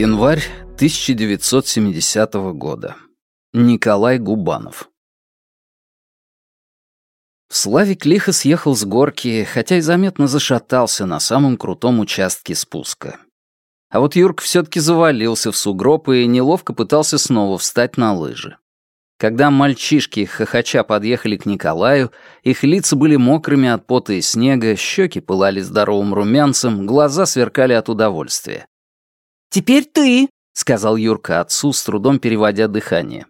Январь 1970 года. Николай Губанов. Славик лихо съехал с горки, хотя и заметно зашатался на самом крутом участке спуска. А вот Юрк все-таки завалился в сугроб и неловко пытался снова встать на лыжи. Когда мальчишки хохоча подъехали к Николаю, их лица были мокрыми от пота и снега, щеки пылали здоровым румянцем, глаза сверкали от удовольствия. «Теперь ты», — сказал Юрка отцу, с трудом переводя дыхание.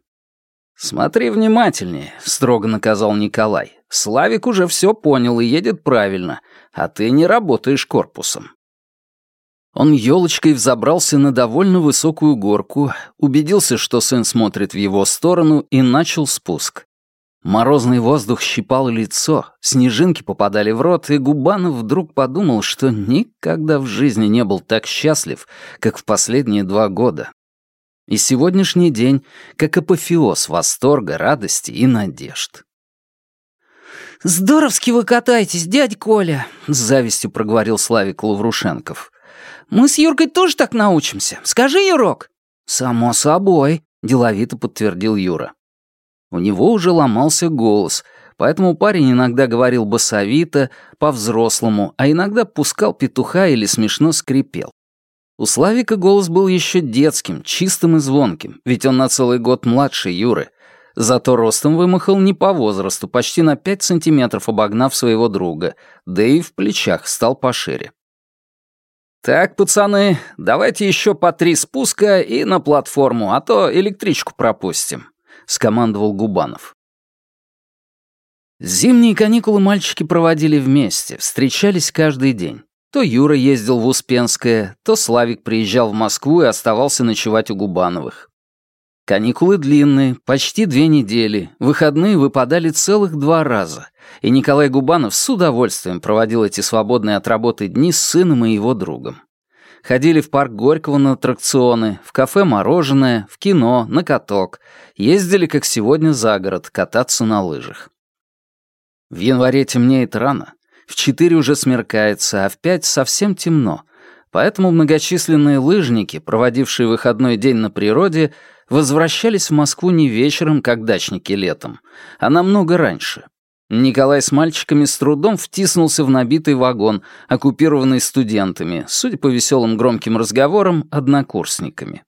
«Смотри внимательнее», — строго наказал Николай. «Славик уже все понял и едет правильно, а ты не работаешь корпусом». Он елочкой взобрался на довольно высокую горку, убедился, что сын смотрит в его сторону, и начал спуск. Морозный воздух щипал лицо, снежинки попадали в рот, и Губанов вдруг подумал, что никогда в жизни не был так счастлив, как в последние два года. И сегодняшний день как апофеоз восторга, радости и надежд. «Здоровски вы катаетесь, дядь Коля», — с завистью проговорил Славик Лаврушенков. «Мы с Юркой тоже так научимся. Скажи, Юрок». «Само собой», — деловито подтвердил Юра. У него уже ломался голос, поэтому парень иногда говорил басовито, по-взрослому, а иногда пускал петуха или смешно скрипел. У Славика голос был еще детским, чистым и звонким, ведь он на целый год младше Юры. Зато ростом вымахал не по возрасту, почти на пять сантиметров обогнав своего друга, да и в плечах стал пошире. «Так, пацаны, давайте еще по три спуска и на платформу, а то электричку пропустим», скомандовал Губанов. Зимние каникулы мальчики проводили вместе, встречались каждый день. То Юра ездил в Успенское, то Славик приезжал в Москву и оставался ночевать у Губановых. Каникулы длинные, почти две недели, выходные выпадали целых два раза, и Николай Губанов с удовольствием проводил эти свободные от работы дни с сыном и его другом. Ходили в парк Горького на аттракционы, в кафе мороженое, в кино, на каток. Ездили, как сегодня, за город, кататься на лыжах. В январе темнеет рано. В четыре уже смеркается, а в пять совсем темно. Поэтому многочисленные лыжники, проводившие выходной день на природе, возвращались в Москву не вечером, как дачники летом, а намного раньше — Николай с мальчиками с трудом втиснулся в набитый вагон, оккупированный студентами, судя по веселым громким разговорам, однокурсниками.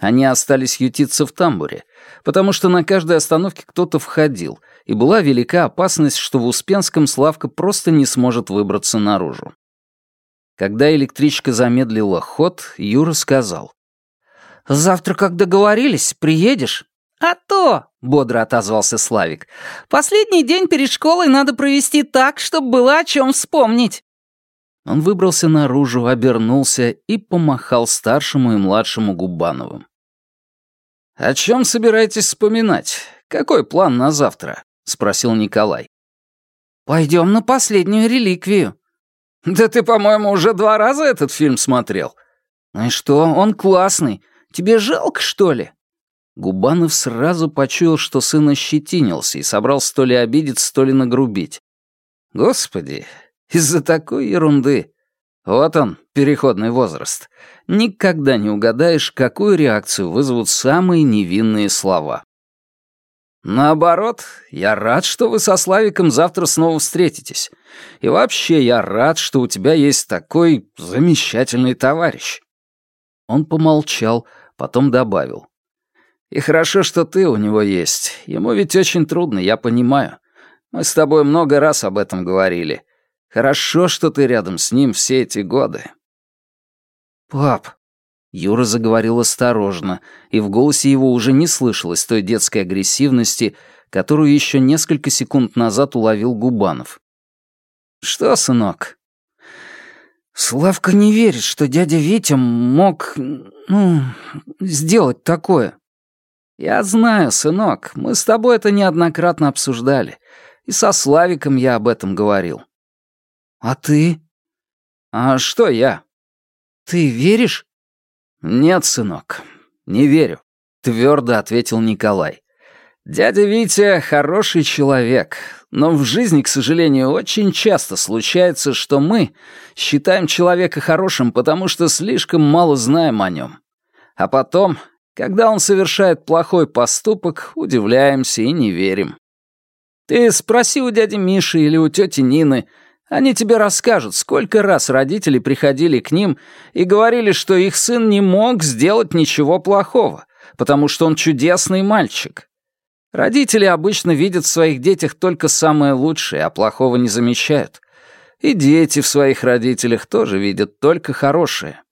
Они остались ютиться в тамбуре, потому что на каждой остановке кто-то входил, и была велика опасность, что в Успенском Славка просто не сможет выбраться наружу. Когда электричка замедлила ход, Юра сказал. «Завтра, как договорились, приедешь?» «А то!» — бодро отозвался Славик. «Последний день перед школой надо провести так, чтобы было о чем вспомнить». Он выбрался наружу, обернулся и помахал старшему и младшему Губановым. «О чем собираетесь вспоминать? Какой план на завтра?» — спросил Николай. «Пойдем на последнюю реликвию». «Да ты, по-моему, уже два раза этот фильм смотрел». «Ну и что, он классный. Тебе жалко, что ли?» Губанов сразу почуял, что сын ощетинился и собрался то ли обидеться, то ли нагрубить. Господи, из-за такой ерунды. Вот он, переходный возраст. Никогда не угадаешь, какую реакцию вызовут самые невинные слова. Наоборот, я рад, что вы со Славиком завтра снова встретитесь. И вообще, я рад, что у тебя есть такой замечательный товарищ. Он помолчал, потом добавил. И хорошо, что ты у него есть. Ему ведь очень трудно, я понимаю. Мы с тобой много раз об этом говорили. Хорошо, что ты рядом с ним все эти годы. Пап, Юра заговорил осторожно, и в голосе его уже не слышалось той детской агрессивности, которую еще несколько секунд назад уловил Губанов. «Что, сынок?» «Славка не верит, что дядя Витя мог, ну, сделать такое». «Я знаю, сынок, мы с тобой это неоднократно обсуждали. И со Славиком я об этом говорил». «А ты?» «А что я?» «Ты веришь?» «Нет, сынок, не верю», — твердо ответил Николай. «Дядя Витя хороший человек, но в жизни, к сожалению, очень часто случается, что мы считаем человека хорошим, потому что слишком мало знаем о нем. А потом, когда он совершает плохой поступок, удивляемся и не верим. Ты спроси у дяди Миши или у тети Нины, они тебе расскажут, сколько раз родители приходили к ним и говорили, что их сын не мог сделать ничего плохого, потому что он чудесный мальчик. Родители обычно видят в своих детях только самое лучшее, а плохого не замечают. И дети в своих родителях тоже видят только хорошее.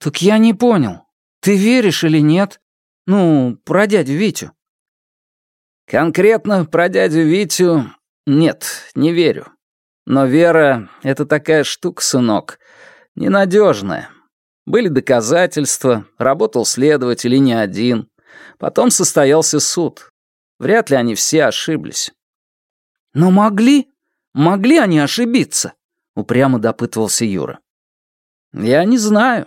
«Так я не понял, ты веришь или нет? Ну, про дядю Витю». Конкретно про дядю Витю нет, не верю. Но вера — это такая штука, сынок, ненадежная. Были доказательства, работал следователь и не один. Потом состоялся суд. Вряд ли они все ошиблись. «Но могли? Могли они ошибиться?» — упрямо допытывался Юра. «Я не знаю.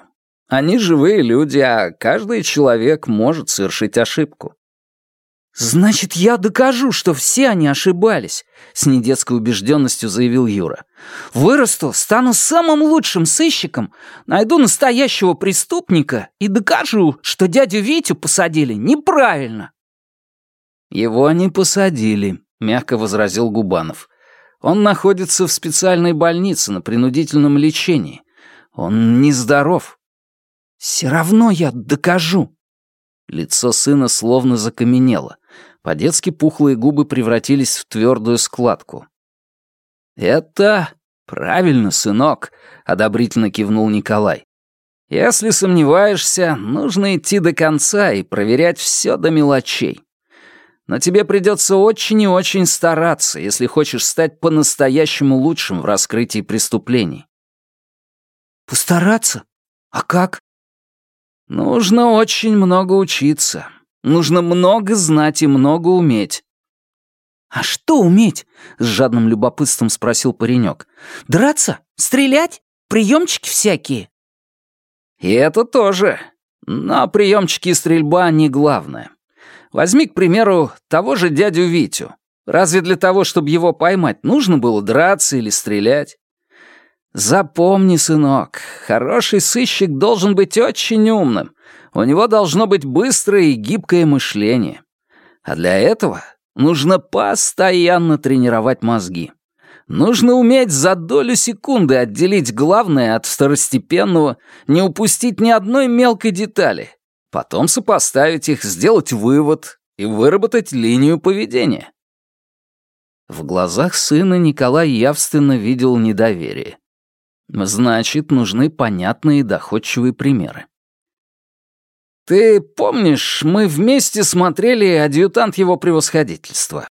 Они живые люди, а каждый человек может совершить ошибку. «Значит, я докажу, что все они ошибались», — с недетской убежденностью заявил Юра. «Вырасту, стану самым лучшим сыщиком, найду настоящего преступника и докажу, что дядю Витю посадили неправильно». «Его не посадили», — мягко возразил Губанов. «Он находится в специальной больнице на принудительном лечении. Он нездоров». «Все равно я докажу». Лицо сына словно закаменело. По-детски пухлые губы превратились в твердую складку. «Это правильно, сынок», — одобрительно кивнул Николай. «Если сомневаешься, нужно идти до конца и проверять все до мелочей. Но тебе придется очень и очень стараться, если хочешь стать по-настоящему лучшим в раскрытии преступлений». «Постараться? А как?» «Нужно очень много учиться. Нужно много знать и много уметь». «А что уметь?» — с жадным любопытством спросил паренек. «Драться? Стрелять? Приемчики всякие?» «И это тоже. Но приемчики и стрельба не главное. Возьми, к примеру, того же дядю Витю. Разве для того, чтобы его поймать, нужно было драться или стрелять? Запомни, сынок, хороший сыщик должен быть очень умным, у него должно быть быстрое и гибкое мышление. А для этого нужно постоянно тренировать мозги. Нужно уметь за долю секунды отделить главное от второстепенного, не упустить ни одной мелкой детали, потом сопоставить их, сделать вывод и выработать линию поведения. В глазах сына Николай явственно видел недоверие. Значит, нужны понятные и доходчивые примеры. «Ты помнишь, мы вместе смотрели «Адъютант его превосходительства»?»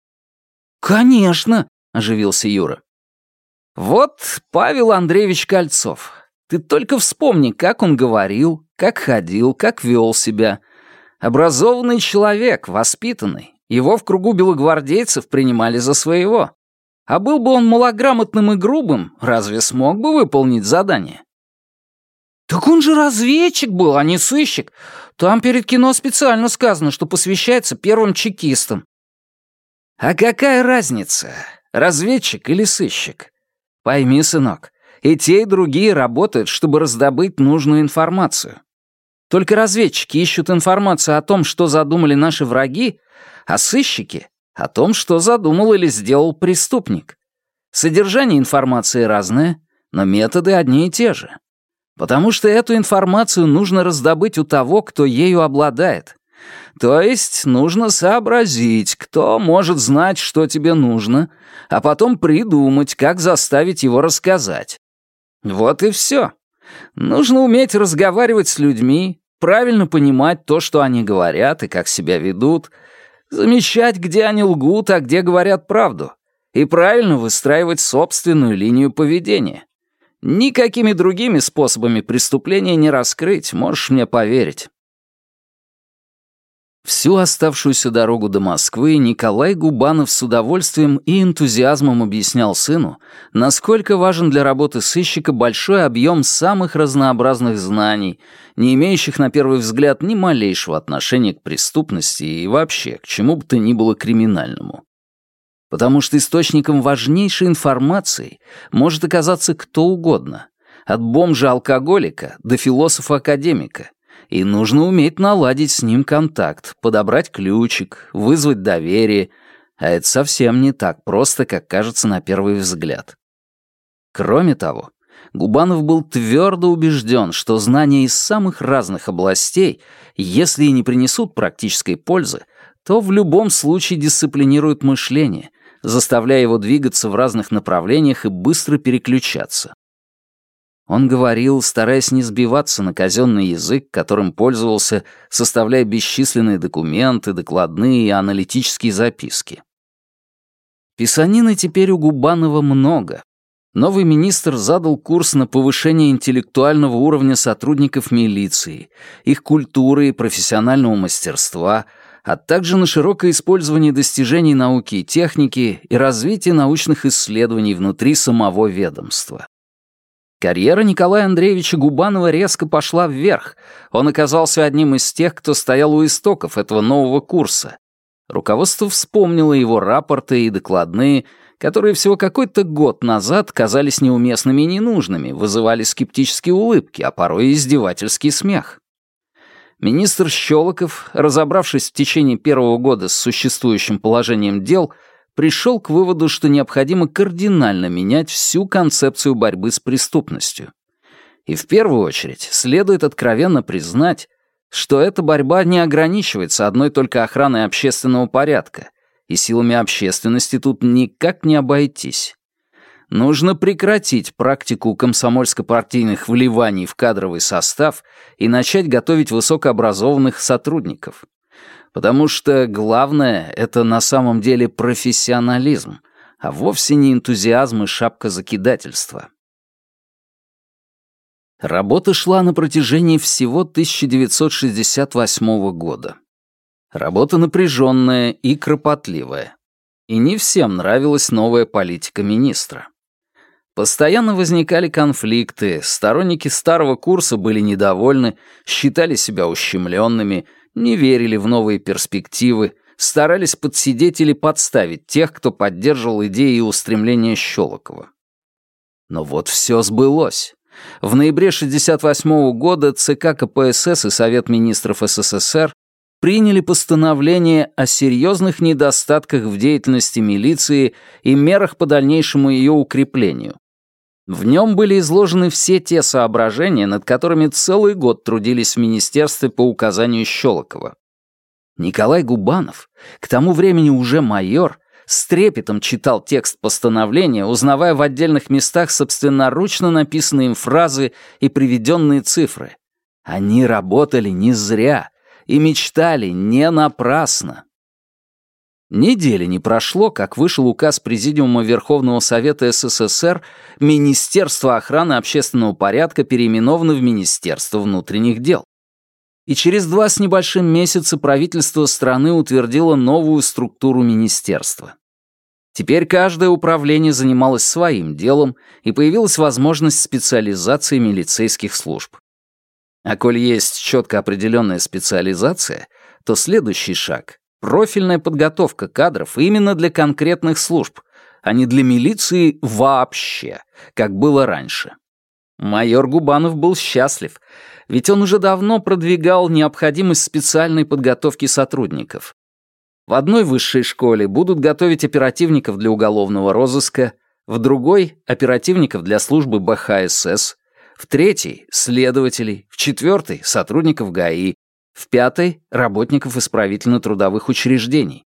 «Конечно», — оживился Юра. «Вот Павел Андреевич Кольцов. Ты только вспомни, как он говорил, как ходил, как вел себя. Образованный человек, воспитанный. Его в кругу белогвардейцев принимали за своего. А был бы он малограмотным и грубым, разве смог бы выполнить задание? «Так он же разведчик был, а не сыщик. Там перед кино специально сказано, что посвящается первым чекистам». «А какая разница, разведчик или сыщик? Пойми, сынок, и те, и другие работают, чтобы раздобыть нужную информацию. Только разведчики ищут информацию о том, что задумали наши враги, а сыщики — о том, что задумал или сделал преступник. Содержание информации разное, но методы одни и те же. Потому что эту информацию нужно раздобыть у того, кто ею обладает. То есть нужно сообразить, кто может знать, что тебе нужно, а потом придумать, как заставить его рассказать. Вот и все. Нужно уметь разговаривать с людьми, правильно понимать то, что они говорят и как себя ведут, замечать, где они лгут, а где говорят правду, и правильно выстраивать собственную линию поведения. Никакими другими способами преступления не раскрыть, можешь мне поверить. Всю оставшуюся дорогу до Москвы Николай Губанов с удовольствием и энтузиазмом объяснял сыну, насколько важен для работы сыщика большой объем самых разнообразных знаний, не имеющих на первый взгляд ни малейшего отношения к преступности и вообще к чему бы то ни было криминальному. Потому что источником важнейшей информации может оказаться кто угодно, от бомжа-алкоголика до философа-академика, И нужно уметь наладить с ним контакт, подобрать ключик, вызвать доверие, а это совсем не так просто, как кажется на первый взгляд. Кроме того, Губанов был твердо убежден, что знания из самых разных областей, если и не принесут практической пользы, то в любом случае дисциплинируют мышление, заставляя его двигаться в разных направлениях и быстро переключаться. Он говорил, стараясь не сбиваться на казенный язык, которым пользовался, составляя бесчисленные документы, докладные и аналитические записки. Писанины теперь у Губанова много. Новый министр задал курс на повышение интеллектуального уровня сотрудников милиции, их культуры и профессионального мастерства, а также на широкое использование достижений науки и техники и развитие научных исследований внутри самого ведомства. Карьера Николая Андреевича Губанова резко пошла вверх. Он оказался одним из тех, кто стоял у истоков этого нового курса. Руководство вспомнило его рапорты и докладные, которые всего какой-то год назад казались неуместными и ненужными, вызывали скептические улыбки, а порой и издевательский смех. Министр Щелоков, разобравшись в течение первого года с существующим положением дел, пришел к выводу, что необходимо кардинально менять всю концепцию борьбы с преступностью. И в первую очередь следует откровенно признать, что эта борьба не ограничивается одной только охраной общественного порядка, и силами общественности тут никак не обойтись. Нужно прекратить практику комсомольско-партийных вливаний в кадровый состав и начать готовить высокообразованных сотрудников. Потому что главное — это на самом деле профессионализм, а вовсе не энтузиазм и шапка закидательства. Работа шла на протяжении всего 1968 года. Работа напряженная и кропотливая. И не всем нравилась новая политика министра. Постоянно возникали конфликты, сторонники старого курса были недовольны, считали себя ущемленными, не верили в новые перспективы, старались подсидеть или подставить тех, кто поддерживал идеи и устремления Щелокова. Но вот все сбылось. В ноябре 1968 года ЦК КПСС и Совет министров СССР приняли постановление о серьезных недостатках в деятельности милиции и мерах по дальнейшему ее укреплению. В нем были изложены все те соображения, над которыми целый год трудились в министерстве по указанию Щелокова. Николай Губанов, к тому времени уже майор, с трепетом читал текст постановления, узнавая в отдельных местах собственноручно написанные им фразы и приведенные цифры. Они работали не зря и мечтали не напрасно. Недели не прошло, как вышел указ Президиума Верховного Совета СССР, Министерство охраны общественного порядка переименовано в Министерство внутренних дел. И через два с небольшим месяца правительство страны утвердило новую структуру министерства. Теперь каждое управление занималось своим делом, и появилась возможность специализации милицейских служб. А коль есть четко определенная специализация, то следующий шаг Профильная подготовка кадров именно для конкретных служб, а не для милиции вообще, как было раньше. Майор Губанов был счастлив, ведь он уже давно продвигал необходимость специальной подготовки сотрудников. В одной высшей школе будут готовить оперативников для уголовного розыска, в другой — оперативников для службы БХСС, в третьей — следователей, в четвертой — сотрудников ГАИ, в пятой — работников исправительно-трудовых учреждений.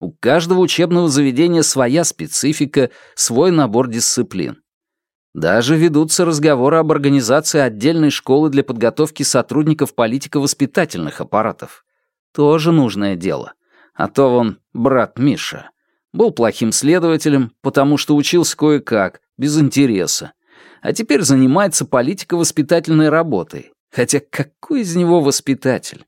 У каждого учебного заведения своя специфика, свой набор дисциплин. Даже ведутся разговоры об организации отдельной школы для подготовки сотрудников политико-воспитательных аппаратов. Тоже нужное дело. А то вон брат Миша. Был плохим следователем, потому что учился кое-как, без интереса. А теперь занимается политико-воспитательной работой, Хотя какой из него воспитатель?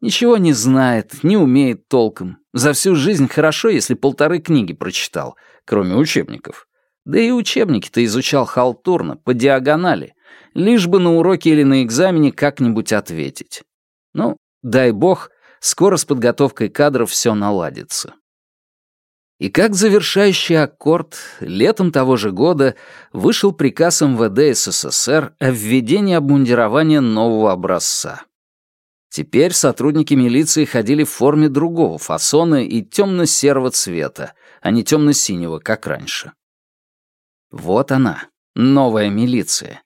Ничего не знает, не умеет толком. За всю жизнь хорошо, если полторы книги прочитал, кроме учебников. Да и учебники-то изучал халтурно, по диагонали, лишь бы на уроке или на экзамене как-нибудь ответить. Ну, дай бог, скоро с подготовкой кадров все наладится. И как завершающий аккорд, летом того же года вышел приказ МВД СССР о введении обмундирования нового образца. Теперь сотрудники милиции ходили в форме другого фасона и темно-серого цвета, а не темно-синего, как раньше. Вот она, новая милиция.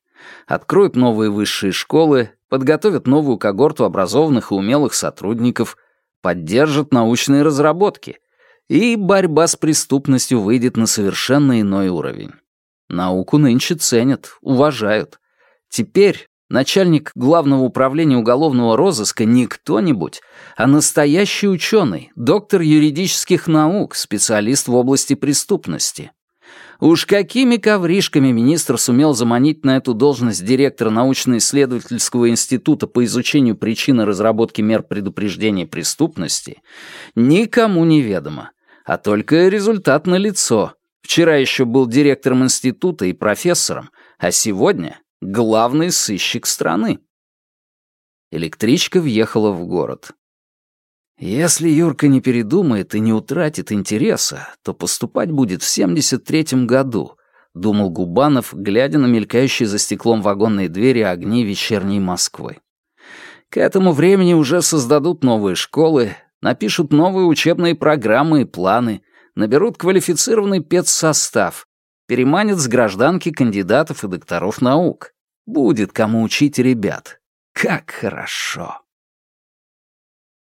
Откроют новые высшие школы, подготовят новую когорту образованных и умелых сотрудников, поддержат научные разработки, и борьба с преступностью выйдет на совершенно иной уровень. Науку нынче ценят, уважают. Теперь начальник Главного управления уголовного розыска не кто-нибудь, а настоящий ученый, доктор юридических наук, специалист в области преступности. Уж какими ковришками министр сумел заманить на эту должность директора научно-исследовательского института по изучению причин и разработке мер предупреждения преступности, никому не ведомо, а только результат налицо. Вчера еще был директором института и профессором, а сегодня главный сыщик страны. Электричка въехала в город. Если Юрка не передумает и не утратит интереса, то поступать будет в 73-м году, думал Губанов, глядя на мелькающие за стеклом вагонные двери огни вечерней Москвы. К этому времени уже создадут новые школы, напишут новые учебные программы и планы, наберут квалифицированный педсостав, переманят с гражданки кандидатов и докторов наук. Будет кому учить ребят. Как хорошо.